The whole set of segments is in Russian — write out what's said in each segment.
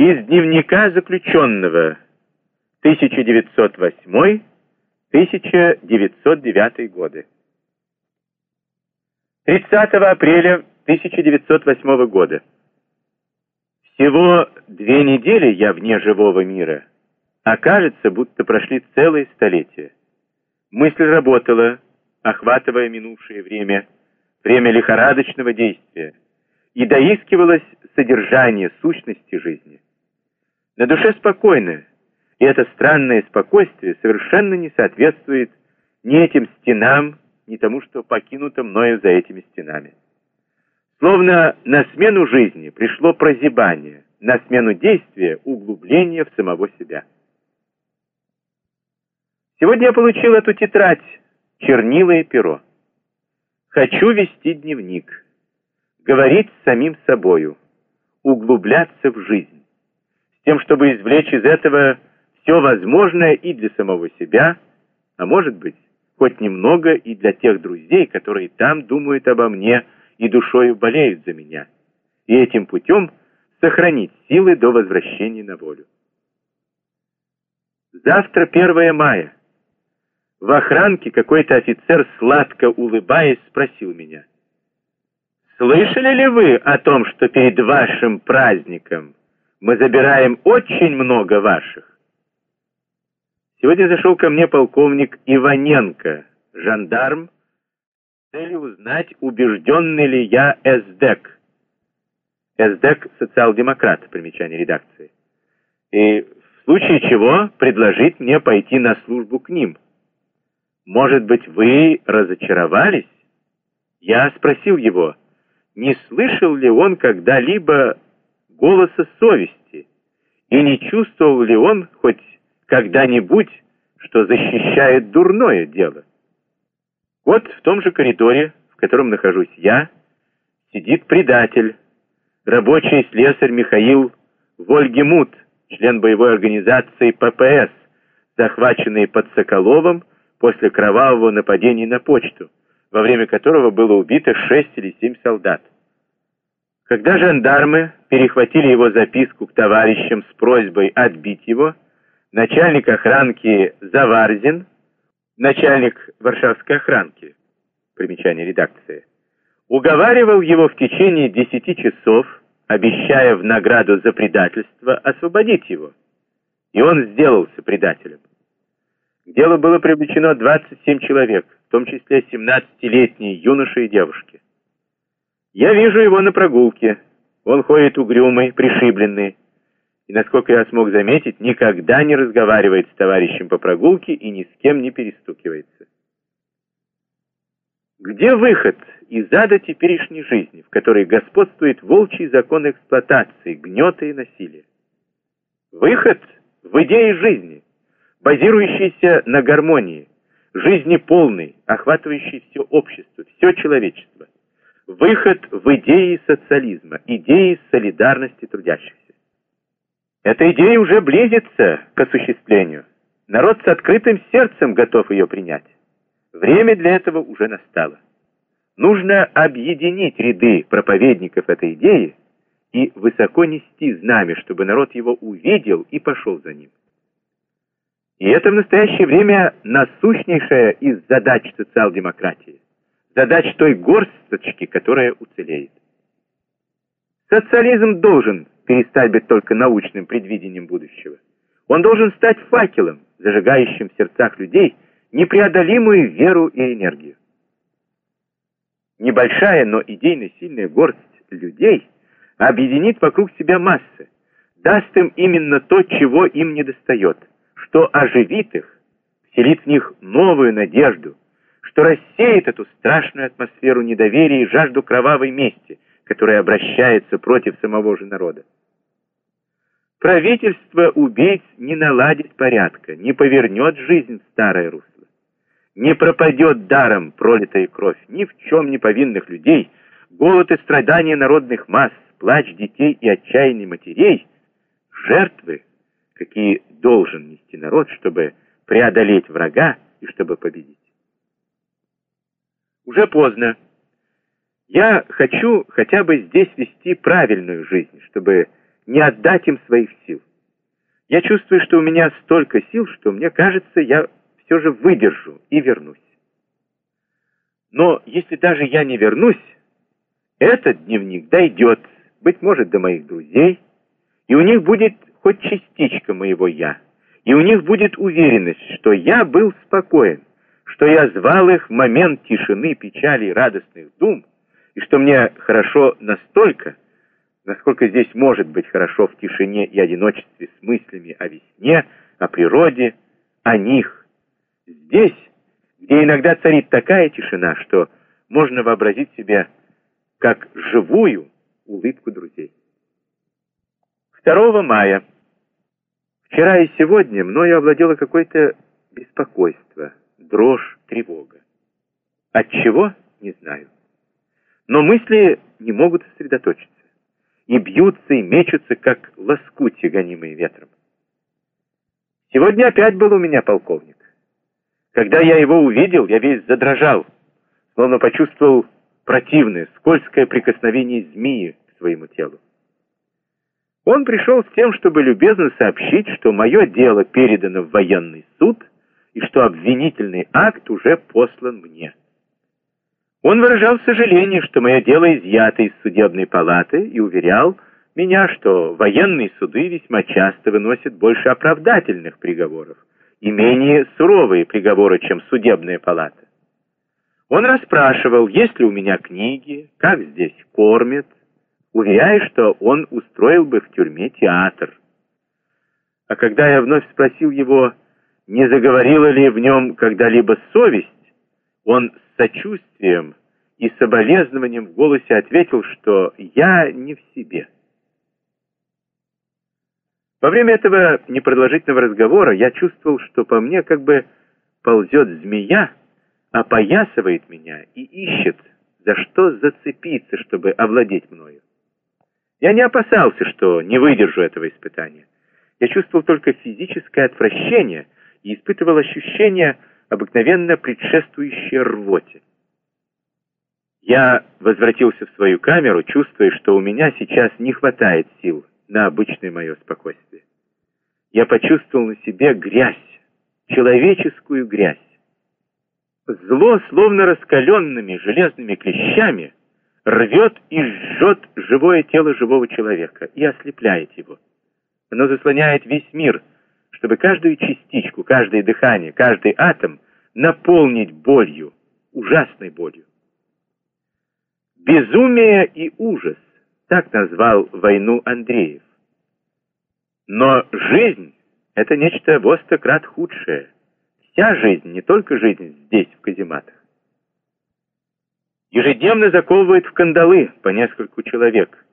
Из дневника заключенного 1908-1909 годы. 30 апреля 1908 года. Всего две недели я вне живого мира, а кажется, будто прошли целые столетия. Мысль работала, охватывая минувшее время, время лихорадочного действия, и доискивалось содержание сущности жизни. На душе спокойно, и это странное спокойствие совершенно не соответствует ни этим стенам, ни тому, что покинуто мною за этими стенами. Словно на смену жизни пришло прозябание, на смену действия углубление в самого себя. Сегодня я получил эту тетрадь, чернила и перо. Хочу вести дневник, говорить с самим собою, углубляться в жизнь тем, чтобы извлечь из этого все возможное и для самого себя, а может быть, хоть немного и для тех друзей, которые там думают обо мне и душою болеют за меня, и этим путем сохранить силы до возвращения на волю. Завтра 1 мая. В охранке какой-то офицер, сладко улыбаясь, спросил меня, «Слышали ли вы о том, что перед вашим праздником мы забираем очень много ваших. Сегодня зашел ко мне полковник Иваненко, жандарм, с целью узнать, убежденный ли я СДЭК. СДЭК – социал-демократ, примечание редакции. И в случае чего предложить мне пойти на службу к ним. Может быть, вы разочаровались? Я спросил его, не слышал ли он когда-либо голоса совести, и не чувствовал ли он хоть когда-нибудь, что защищает дурное дело. Вот в том же коридоре, в котором нахожусь я, сидит предатель, рабочий слесарь Михаил Вольгемут, член боевой организации ППС, захваченный под Соколовым после кровавого нападения на почту, во время которого было убито шесть или семь солдат. Когда жандармы перехватили его записку к товарищам с просьбой отбить его, начальник охранки Заварзин, начальник Варшавской охранки, примечание редакции, уговаривал его в течение десяти часов, обещая в награду за предательство освободить его. И он сделался предателем. К делу было привлечено 27 человек, в том числе 17-летние юноши и девушки. Я вижу его на прогулке. Он ходит угрюмый, пришибленный. И, насколько я смог заметить, никогда не разговаривает с товарищем по прогулке и ни с кем не перестукивается. Где выход из ада теперешней жизни, в которой господствует волчий закон эксплуатации, гнета и насилия? Выход в идее жизни, базирующейся на гармонии, жизни полной, охватывающей все общество, все человечество выход в идеи социализма, идеи солидарности трудящихся. Эта идея уже близится к осуществлению. Народ с открытым сердцем готов ее принять. Время для этого уже настало. Нужно объединить ряды проповедников этой идеи и высоко нести знамя, чтобы народ его увидел и пошел за ним. И это в настоящее время насущнейшая из задач социал-демократии задач той горсточки, которая уцелеет. Социализм должен перестать быть только научным предвидением будущего. Он должен стать факелом, зажигающим в сердцах людей непреодолимую веру и энергию. Небольшая, но идейно сильная горсть людей объединит вокруг себя массы, даст им именно то, чего им недостает, что оживит их, вселит в них новую надежду, что рассеет эту страшную атмосферу недоверия и жажду кровавой мести, которая обращается против самого же народа. Правительство убийц не наладит порядка, не повернет жизнь в старое русло. Не пропадет даром пролитая кровь ни в чем не повинных людей, голод и страдания народных масс, плач детей и отчаяние матерей, жертвы, какие должен нести народ, чтобы преодолеть врага и чтобы победить. Уже поздно. Я хочу хотя бы здесь вести правильную жизнь, чтобы не отдать им своих сил. Я чувствую, что у меня столько сил, что мне кажется, я все же выдержу и вернусь. Но если даже я не вернусь, этот дневник дойдет, быть может, до моих друзей, и у них будет хоть частичка моего «я», и у них будет уверенность, что я был спокоен, что я звал их в момент тишины, печали и радостных дум, и что мне хорошо настолько, насколько здесь может быть хорошо в тишине и одиночестве с мыслями о весне, о природе, о них. Здесь, где иногда царит такая тишина, что можно вообразить себе как живую улыбку друзей. 2 мая. Вчера и сегодня мною овладело какое-то беспокойство, дрожь, тревога. От чего? Не знаю. Но мысли не могут сосредоточиться. И бьются, и мечутся, как лоскути, гонимые ветром. Сегодня опять был у меня полковник. Когда я его увидел, я весь задрожал, словно почувствовал противное, скользкое прикосновение змеи к своему телу. Он пришел с тем, чтобы любезно сообщить, что мое дело передано в военный суд и что обвинительный акт уже послан мне. Он выражал сожаление, что мое дело изъято из судебной палаты и уверял меня, что военные суды весьма часто выносят больше оправдательных приговоров и менее суровые приговоры, чем судебная палата. Он расспрашивал, есть ли у меня книги, как здесь кормят, уверяя, что он устроил бы в тюрьме театр. А когда я вновь спросил его, не заговорила ли в нем когда-либо совесть, он с сочувствием и соболезнованием в голосе ответил, что я не в себе. Во время этого непродолжительного разговора я чувствовал, что по мне как бы ползет змея, опоясывает меня и ищет, за что зацепиться, чтобы овладеть мною. Я не опасался, что не выдержу этого испытания. Я чувствовал только физическое отвращение и испытывал ощущение, обыкновенно предшествующее рвоте. Я возвратился в свою камеру, чувствуя, что у меня сейчас не хватает сил на обычное мое спокойствие. Я почувствовал на себе грязь, человеческую грязь. Зло, словно раскаленными железными клещами, рвет и жжет живое тело живого человека и ослепляет его. Оно заслоняет весь мир, чтобы каждую частичку, каждое дыхание, каждый атом наполнить болью, ужасной болью. Безумие и ужас, так назвал войну Андреев. Но жизнь — это нечто во крат худшее. Вся жизнь, не только жизнь здесь, в казематах. Ежедневно заковывают в кандалы по нескольку человек.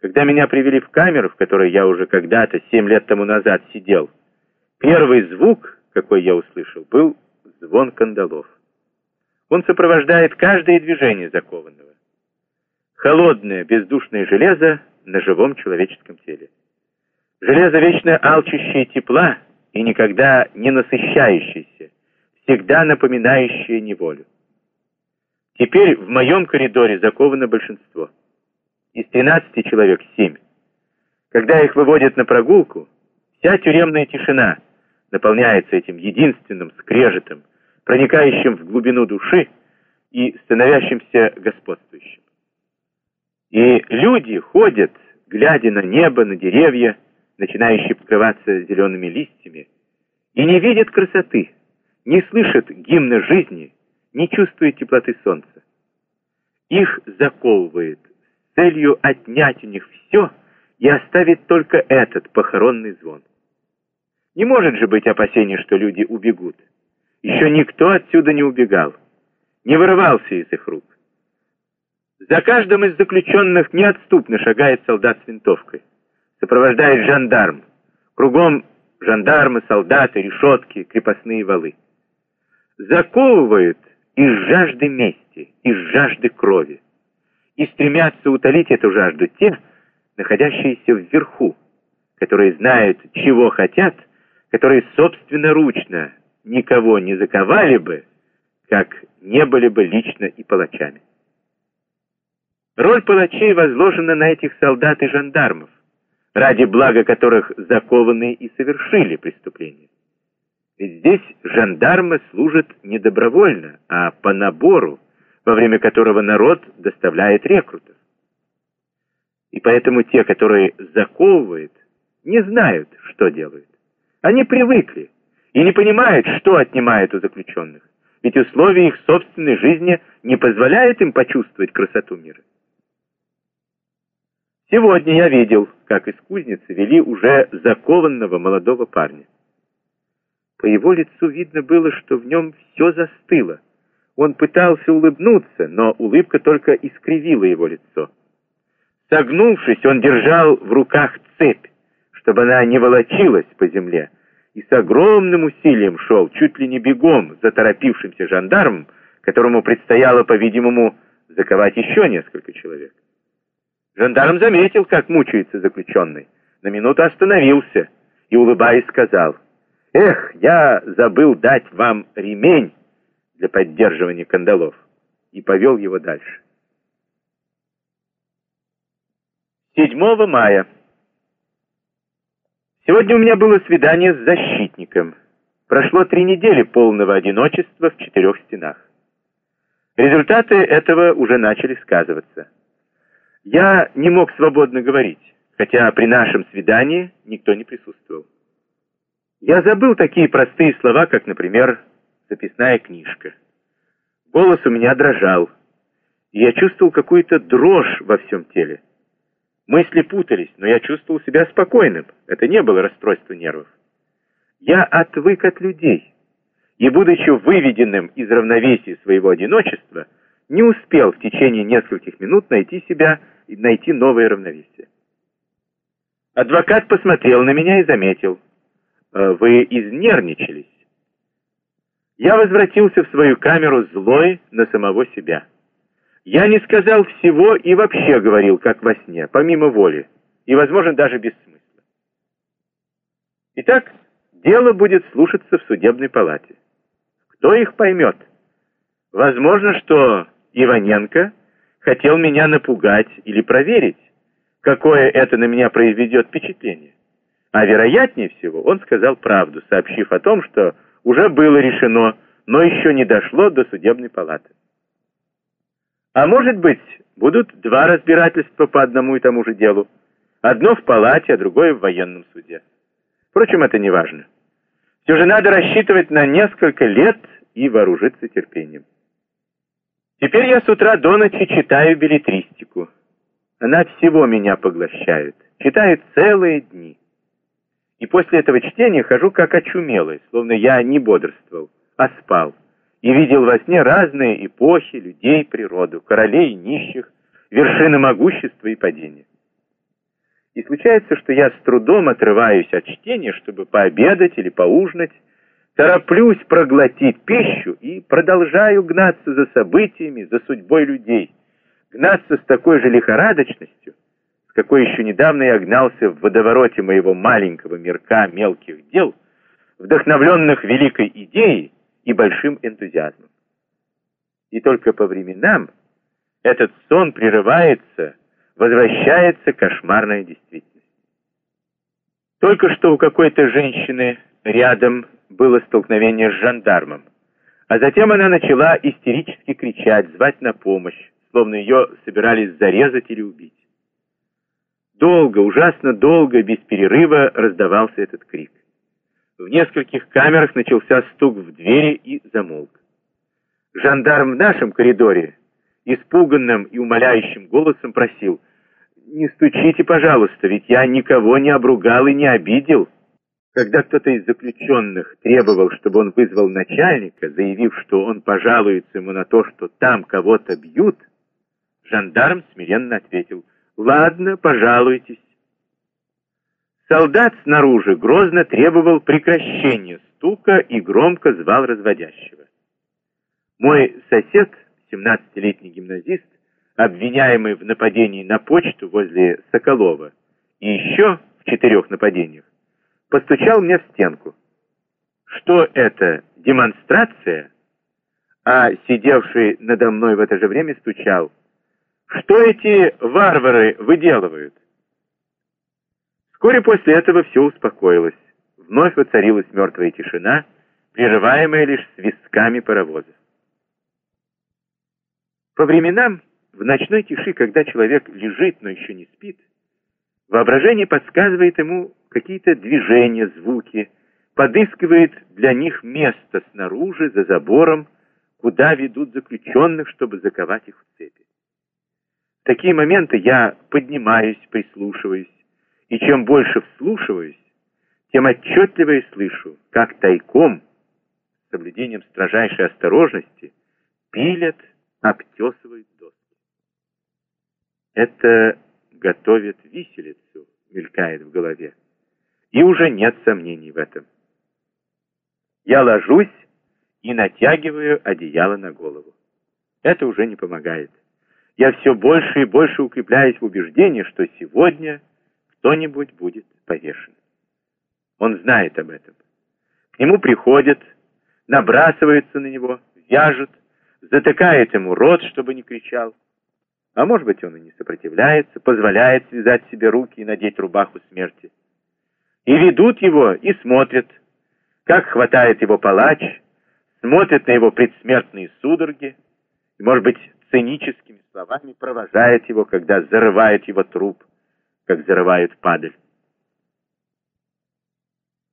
Когда меня привели в камеру, в которой я уже когда-то, семь лет тому назад, сидел, первый звук, какой я услышал, был звон кандалов. Он сопровождает каждое движение закованного. Холодное, бездушное железо на живом человеческом теле. Железо вечно алчущее тепла и никогда не насыщающееся, всегда напоминающее неволю. Теперь в моем коридоре заковано большинство. Из 13 человек 7. Когда их выводят на прогулку, вся тюремная тишина наполняется этим единственным скрежетом, проникающим в глубину души и становящимся господствующим. И люди ходят, глядя на небо, на деревья, начинающие покрываться зелеными листьями, и не видят красоты, не слышат гимна жизни, не чувствуют теплоты солнца. Их заковывает с целью отнять у них все и оставить только этот похоронный звон. Не может же быть опасения, что люди убегут. Еще никто отсюда не убегал, не вырывался из их рук. За каждым из заключенных неотступно шагает солдат с винтовкой. Сопровождает жандарм. Кругом жандармы, солдаты, решетки, крепостные валы. Заковывают из жажды мести, из жажды крови. И стремятся утолить эту жажду те, находящиеся вверху, которые знают, чего хотят, которые собственноручно никого не заковали бы, как не были бы лично и палачами. Роль палачей возложена на этих солдат и жандармов, ради блага которых закованы и совершили преступление. Ведь здесь жандармы служат не добровольно, а по набору, во время которого народ доставляет рекрутов. И поэтому те, которые заковывают, не знают, что делают. Они привыкли и не понимают, что отнимают у заключенных, ведь условия их собственной жизни не позволяют им почувствовать красоту мира. Сегодня я видел, как из кузницы вели уже закованного молодого парня. По его лицу видно было, что в нем все застыло. Он пытался улыбнуться, но улыбка только искривила его лицо. Согнувшись, он держал в руках цепь, чтобы она не волочилась по земле, и с огромным усилием шел, чуть ли не бегом, за торопившимся жандармом, которому предстояло, по-видимому, заковать еще несколько человек. Жандарм заметил, как мучается заключенный, на минуту остановился и, улыбаясь, сказал, «Эх, я забыл дать вам ремень для поддерживания кандалов», и повел его дальше. 7 мая. Сегодня у меня было свидание с защитником. Прошло три недели полного одиночества в четырех стенах. Результаты этого уже начали сказываться. Я не мог свободно говорить, хотя при нашем свидании никто не присутствовал. Я забыл такие простые слова, как, например, записная книжка. Голос у меня дрожал, и я чувствовал какую-то дрожь во всем теле. Мысли путались, но я чувствовал себя спокойным. Это не было расстройство нервов. Я отвык от людей, и, будучи выведенным из равновесия своего одиночества, не успел в течение нескольких минут найти себя и найти новое равновесие. Адвокат посмотрел на меня и заметил. «Э, «Вы изнервничались». Я возвратился в свою камеру злой на самого себя. Я не сказал всего и вообще говорил, как во сне, помимо воли, и, возможно, даже без смысла. Итак, дело будет слушаться в судебной палате. Кто их поймет? Возможно, что Иваненко хотел меня напугать или проверить, какое это на меня произведет впечатление. А вероятнее всего он сказал правду, сообщив о том, что уже было решено, но еще не дошло до судебной палаты. А может быть, будут два разбирательства по одному и тому же делу. Одно в палате, а другое в военном суде. Впрочем, это не важно. Все же надо рассчитывать на несколько лет и вооружиться терпением. Теперь я с утра до ночи читаю билетристику. Она всего меня поглощает. Читаю целые дни. И после этого чтения хожу как очумелый, словно я не бодрствовал, а спал и видел во сне разные эпохи, людей, природу, королей нищих, вершины могущества и падения. И случается, что я с трудом отрываюсь от чтения, чтобы пообедать или поужинать, тороплюсь проглотить пищу и продолжаю гнаться за событиями, за судьбой людей, гнаться с такой же лихорадочностью, с какой еще недавно я гнался в водовороте моего маленького мирка мелких дел, вдохновленных великой идеей, и большим энтузиазмом. И только по временам этот сон прерывается, возвращается кошмарная действительность. Только что у какой-то женщины рядом было столкновение с жандармом, а затем она начала истерически кричать, звать на помощь, словно ее собирались зарезать или убить. Долго, ужасно долго, без перерыва раздавался этот крик. В нескольких камерах начался стук в двери и замолк. Жандарм в нашем коридоре испуганным и умоляющим голосом просил «Не стучите, пожалуйста, ведь я никого не обругал и не обидел». Когда кто-то из заключенных требовал, чтобы он вызвал начальника, заявив, что он пожалуется ему на то, что там кого-то бьют, жандарм смиренно ответил «Ладно, пожалуйтесь». Солдат снаружи грозно требовал прекращения стука и громко звал разводящего. Мой сосед, 17-летний гимназист, обвиняемый в нападении на почту возле Соколова и еще в четырех нападениях, постучал мне в стенку. Что это, демонстрация? А сидевший надо мной в это же время стучал. Что эти варвары выделывают? Вскоре после этого все успокоилось. Вновь воцарилась мертвая тишина, прерываемая лишь свистками паровоза. По временам, в ночной тиши, когда человек лежит, но еще не спит, воображение подсказывает ему какие-то движения, звуки, подыскивает для них место снаружи, за забором, куда ведут заключенных, чтобы заковать их в цепи. В такие моменты я поднимаюсь, прислушиваюсь, и чем больше вслушиваюсь, тем отчетливее слышу, как тайком, с соблюдением строжайшей осторожности, пилят, обтесывают доски. Это готовят виселицу, мелькает в голове. И уже нет сомнений в этом. Я ложусь и натягиваю одеяло на голову. Это уже не помогает. Я все больше и больше укрепляюсь в убеждении, что сегодня кто-нибудь будет повешен. Он знает об этом. К нему приходят, набрасываются на него, вяжут, затыкает ему рот, чтобы не кричал. А может быть, он и не сопротивляется, позволяет связать себе руки и надеть рубаху смерти. И ведут его, и смотрят, как хватает его палач, смотрят на его предсмертные судороги, и, может быть, циническими словами провожает его, когда зарывает его труп, как зарывают падаль.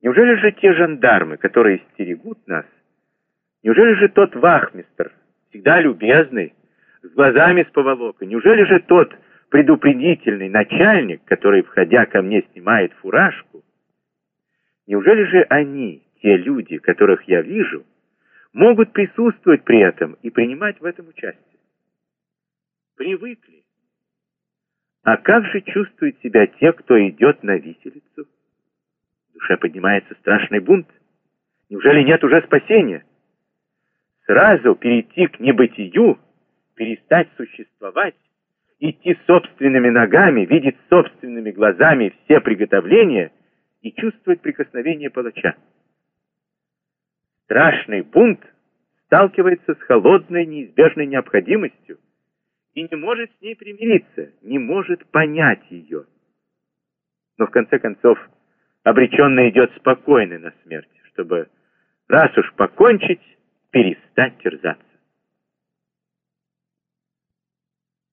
Неужели же те жандармы, которые стерегут нас, неужели же тот вахмистр, всегда любезный, с глазами с поволокой, неужели же тот предупредительный начальник, который, входя ко мне, снимает фуражку, неужели же они, те люди, которых я вижу, могут присутствовать при этом и принимать в этом участие? Привыкли. А как же чувствуют себя те, кто идет на виселицу? В душе поднимается страшный бунт. Неужели нет уже спасения? Сразу перейти к небытию, перестать существовать, идти собственными ногами, видеть собственными глазами все приготовления и чувствовать прикосновение палача. Страшный бунт сталкивается с холодной неизбежной необходимостью и не может с ней примириться, не может понять ее. Но в конце концов обреченный идет спокойно на смерть, чтобы, раз уж покончить, перестать терзаться.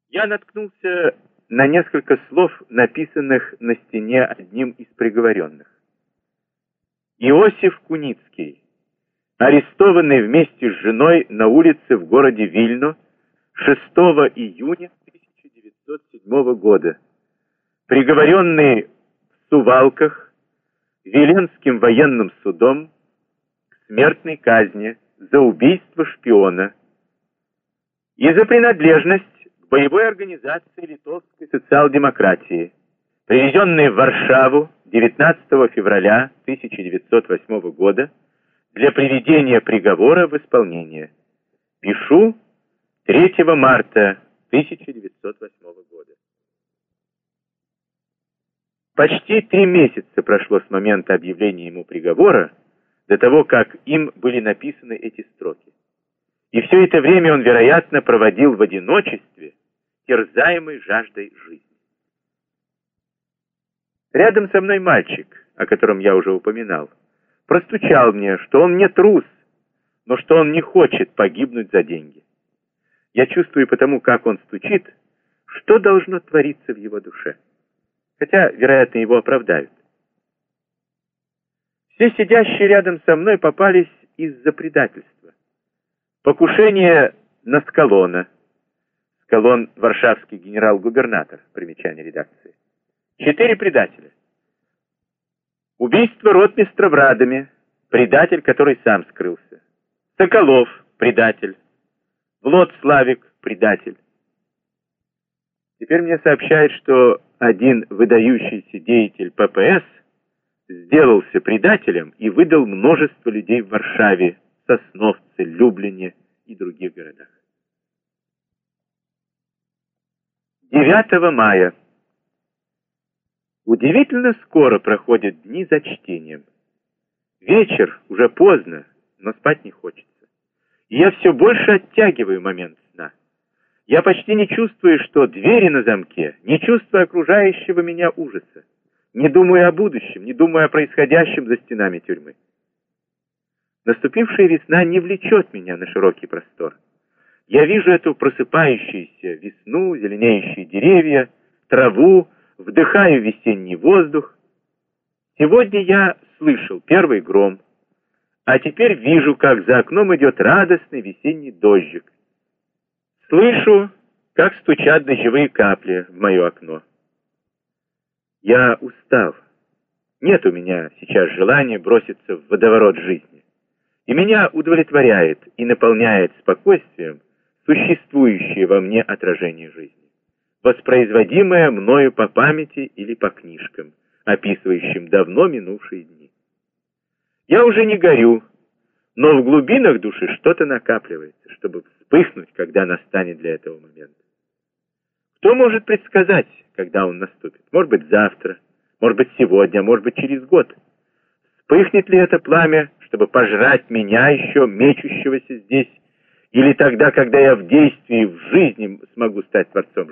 Я наткнулся на несколько слов, написанных на стене одним из приговоренных. Иосиф Куницкий, арестованный вместе с женой на улице в городе Вильно 6 июня 1907 года, приговоренный в Сувалках Веленским военным судом к смертной казни за убийство шпиона и за принадлежность к боевой организации литовской социал-демократии, привезенный в Варшаву 19 февраля 1908 года для приведения приговора в исполнение. Пишу 3 марта 1908 года. Почти три месяца прошло с момента объявления ему приговора до того, как им были написаны эти строки. И все это время он, вероятно, проводил в одиночестве, терзаемый жаждой жизни. Рядом со мной мальчик, о котором я уже упоминал, простучал мне, что он не трус, но что он не хочет погибнуть за деньги. Я чувствую потому, как он стучит, что должно твориться в его душе. Хотя, вероятно, его оправдают. Все сидящие рядом со мной попались из-за предательства. Покушение на Скалона. Скалон – варшавский генерал-губернатор, примечание редакции. Четыре предателя. Убийство ротмистра в Радоме, предатель, который сам скрылся. Соколов – предатель. Влад Славик – предатель. Теперь мне сообщают, что один выдающийся деятель ППС сделался предателем и выдал множество людей в Варшаве, Сосновце, Люблине и других городах. 9 мая. Удивительно скоро проходят дни за чтением. Вечер, уже поздно, но спать не хочется. Я все больше оттягиваю момент сна. Я почти не чувствую, что двери на замке, не чувствую окружающего меня ужаса. не думаю о будущем, не думаю о происходящем за стенами тюрьмы. Наступившая весна не влечет меня на широкий простор. Я вижу эту просыпающуюся весну, зеленеющие деревья, траву, вдыхаю весенний воздух. Сегодня я слышал первый гром, а теперь вижу, как за окном идет радостный весенний дождик. Слышу, как стучат дождевые капли в мое окно. Я устал. Нет у меня сейчас желания броситься в водоворот жизни. И меня удовлетворяет и наполняет спокойствием существующее во мне отражение жизни, воспроизводимое мною по памяти или по книжкам, описывающим давно минувшие дни. Я уже не горю, но в глубинах души что-то накапливается, чтобы вспыхнуть, когда настанет для этого момент. Кто может предсказать, когда он наступит? Может быть, завтра, может быть, сегодня, может быть, через год. Вспыхнет ли это пламя, чтобы пожрать меня еще, мечущегося здесь, или тогда, когда я в действии, в жизни смогу стать творцом?